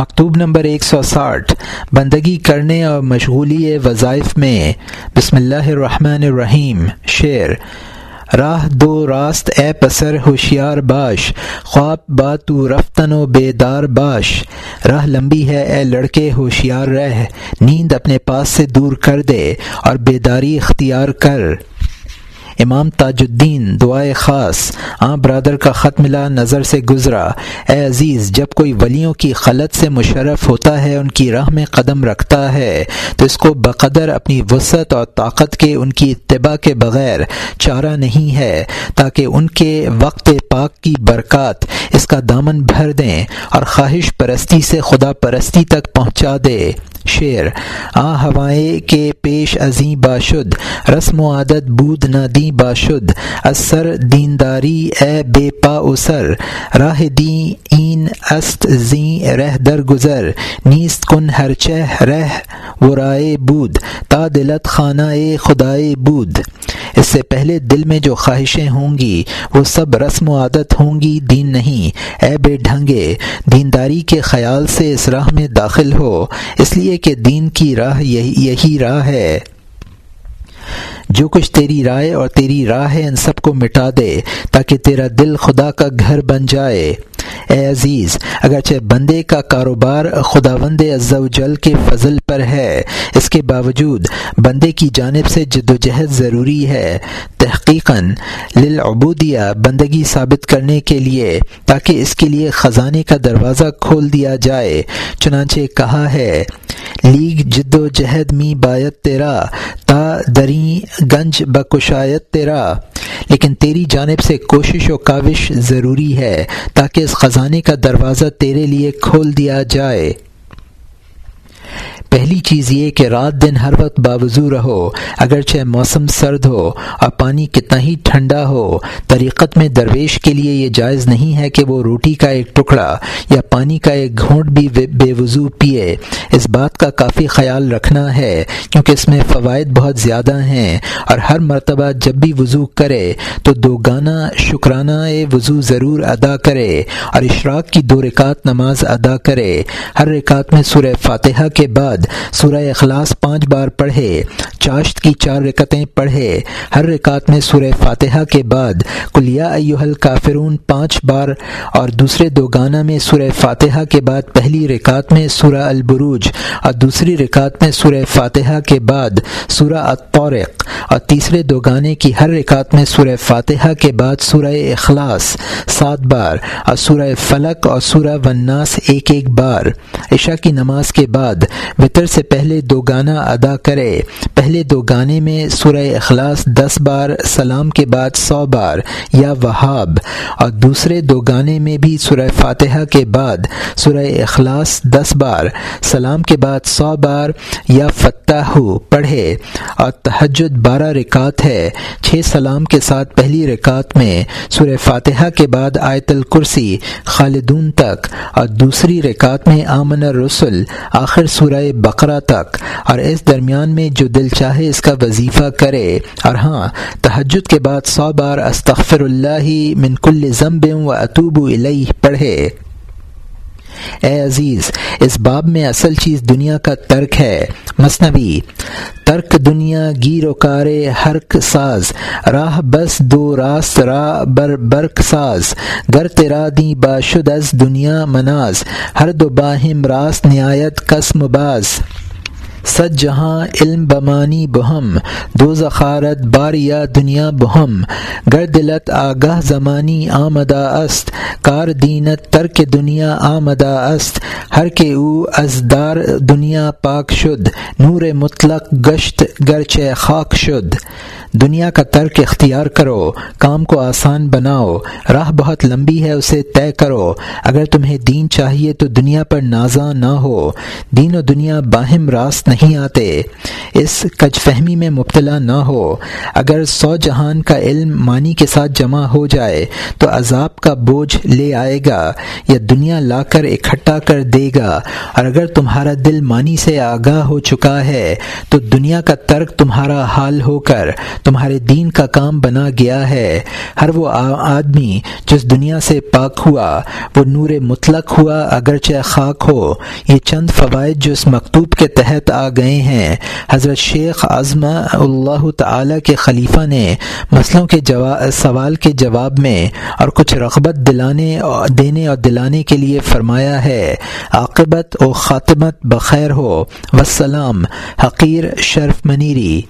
مکتوب نمبر ایک سو ساٹھ، بندگی کرنے اور مشغولی وظائف میں۔ بسم اللہ الرحمن الرحیم، شعر۔ راہ دو راست، اے پسر، ہوشیار باش۔ خواب با تو رفتن و بیدار باش۔ راہ لمبی ہے، اے لڑکے، ہوشیار رہ۔ نیند اپنے پاس سے دور کر دے اور بیداری اختیار کر۔ امام تاج الدین دعائے خاص، آ برادر کا خط ملا، نظر سے گزرا۔ اے عزیز، جب کوئی ولیوں کی خلط سے مشرف ہوتا ہے، ان کی راہ میں قدم رکھتا ہے، تو اس کو بقدر اپنی وسعت اور طاقت کے، ان کی اتباع کے بغیر چارہ نہیں ہے، تاکہ ان کے وقت پاک کی برکات اس کا دامن بھر دیں اور خواہش پرستی سے خدا پرستی تک پہنچا دے۔ شعر۔ آ ہوائے کے پیش ازیں باشد رسم و عادت بود نہ دیں باشد اثر دینداری، اے بے پا اسر راہ دین، این است زیں رہ در گزر نیست کن ہر چہ رہ بود، تا دلت خانہ خدائے بود. اس سے پہلے دل میں جو خواہشیں ہوں گی وہ سب رسم و عادت ہوں گی دین نہیں. اے بے ڈھنگے، دینداری کے خیال سے اس راہ میں داخل ہو. اس لیے کہ دین کی راہ یہی یہی راہ ہے۔ جو کچھ تیری رائے اور تیری راہ ہے، ان سب کو مٹا دے، تاکہ تیرا دل خدا کا گھر بن جائے۔ اے عزیز، اگرچہ بندے کا کاروبار خدا وند جل کے فضل پر ہے، اس کے باوجود بندے کی جانب سے جد و جہد ضروری ہے۔ تحقیقاً للعبودیہ بندگی ثابت کرنے کے لیے، تاکہ اس کے لیے خزانے کا دروازہ کھول دیا جائے۔ چنانچہ کہا ہے، لیگ جد و جہد می بایت تیرا، تا دری گنج بکشایت تیرا۔ لیکن تیری جانب سے کوشش و کاوش ضروری ہے تاکہ اس خزانے کا دروازہ تیرے لیے کھول دیا جائے۔ پہلی چیز یہ کہ رات دن ہر وقت باوضو رہو، اگرچہ موسم سرد ہو اور پانی کتنا ہی ٹھنڈا ہو، طریقت میں درویش کے لیے یہ جائز نہیں ہے کہ وہ روٹی کا ایک ٹکڑا یا پانی کا ایک گھونٹ بھی بے وضو پیے۔ اس بات کا کافی خیال رکھنا ہے کیونکہ اس میں فوائد بہت زیادہ ہیں اور ہر مرتبہ جب بھی وضو کرے تو دو گانا شکرانہ وضو ضرور ادا کرے اور اشراق کی دو رکعت نماز ادا کرے۔ ہر رکعت میں سورہ فاتحہ کے بعد بعد سورہ اخلاص پانچ بار پڑھے، چاشت کی چار رکتیں پڑھے، ہر رکعت میں سورہ فاتحہ کے بعد کلیا ایوہل کافرون پانچ بار، اور دوسرے دو گانا میں سورہ فاتحہ کے بعد پہلی رکعت میں سورہ البروج، اور دوسری رکعت میں سورہ فاتحہ کے بعد سورہ الطورق اور تیسرے دو گانے کی ہر رکعت میں سورہ فاتحہ کے بعد سورہ اخلاص، سات بار، اور سورہ فلک اور سورہ وناس ایک ایک بار۔ عشاء کی نماز کے بعد وطر سے پہلے دو گانا ادا کرے۔ پہلے دو گانے میں سورہ اخلاص دس بار، سلام کے بعد سو بار، یا وہاب۔ اور دوسرے دو گانے میں بھی سورہ فاتحہ کے بعد سورہ اخلاص دس بار، سلام کے بعد سو بار، یا فتح پڑھے۔ اور تہجد بارہ رکعت ہے۔ چھ سلام کے ساتھ پہلی رکعت میں سورہ فاتحہ کے بعد آیت الکرسی خالدون تک اور دوسری رکعت میں آمن الرسل آخر سورہ بقرہ تک۔ اور اس درمیان میں جو دل چاہے اس کا وظیفہ کرے۔ اور ہاں تہجد کے بعد سو بار استغفر اللہ من کل ضمب و اطوب الیہ، پڑھے۔ اے عزیز، اس باب میں اصل چیز دنیا کا ترک ہے۔ مصنوعی ترک دنیا گیر و کارے حرک ساز، راہ بس دو راست راہ بر برک ساز۔ گر تیرا دی باشد از دنیا مناز، ہر دو باہم راست نہایت قسم باز۔ سد جہاں علم بمانی بہم دو ذخارت بار یا دنیا بہم۔ گر دلت آگاہ زمانی آمدہ است، کار دینت ترک دنیا آمدہ است۔ ہر کے او ازدار دنیا پاک شد، نور مطلق گشت گرچہ خاک شد۔ دنیا کا ترک اختیار کرو، کام کو آسان بناؤ، راہ بہت لمبی ہے، اسے طے کرو۔ اگر تمہیں دین چاہیے تو دنیا پر نازاں نہ ہو۔ دین و دنیا باہم راست نہیں آتے۔ اس کج فہمی میں مبتلا نہ ہو۔ اگر سو جہان کا علم معنی کے ساتھ جمع ہو جائے، تو عذاب کا بوجھ لے آئے گا یا دنیا لا کر اکٹھا کر دے گا۔ اور اگر تمہارا دل معنی سے آگاہ ہو چکا ہے، تو دنیا کا ترک تمہارا حال ہو کر تمہارے دین کا کام بنا گیا ہے۔ ہر وہ آدمی جس دنیا سے پاک ہوا، وہ نور مطلق ہوا، اگرچہ خاک ہو۔ یہ چند فوائد جو اس مکتوب کے تحت آ گئے ہیں۔ حضرت شیخ اعظم اللہ تعالی کے خلیفہ نے مسئلوں کے سوال کے جواب میں اور کچھ رغبت دلانے دینے اور دلانے کے لیے فرمایا ہے، عاقبت و خاتمت بخیر ہو۔ وسلام حقیر شرف منیری۔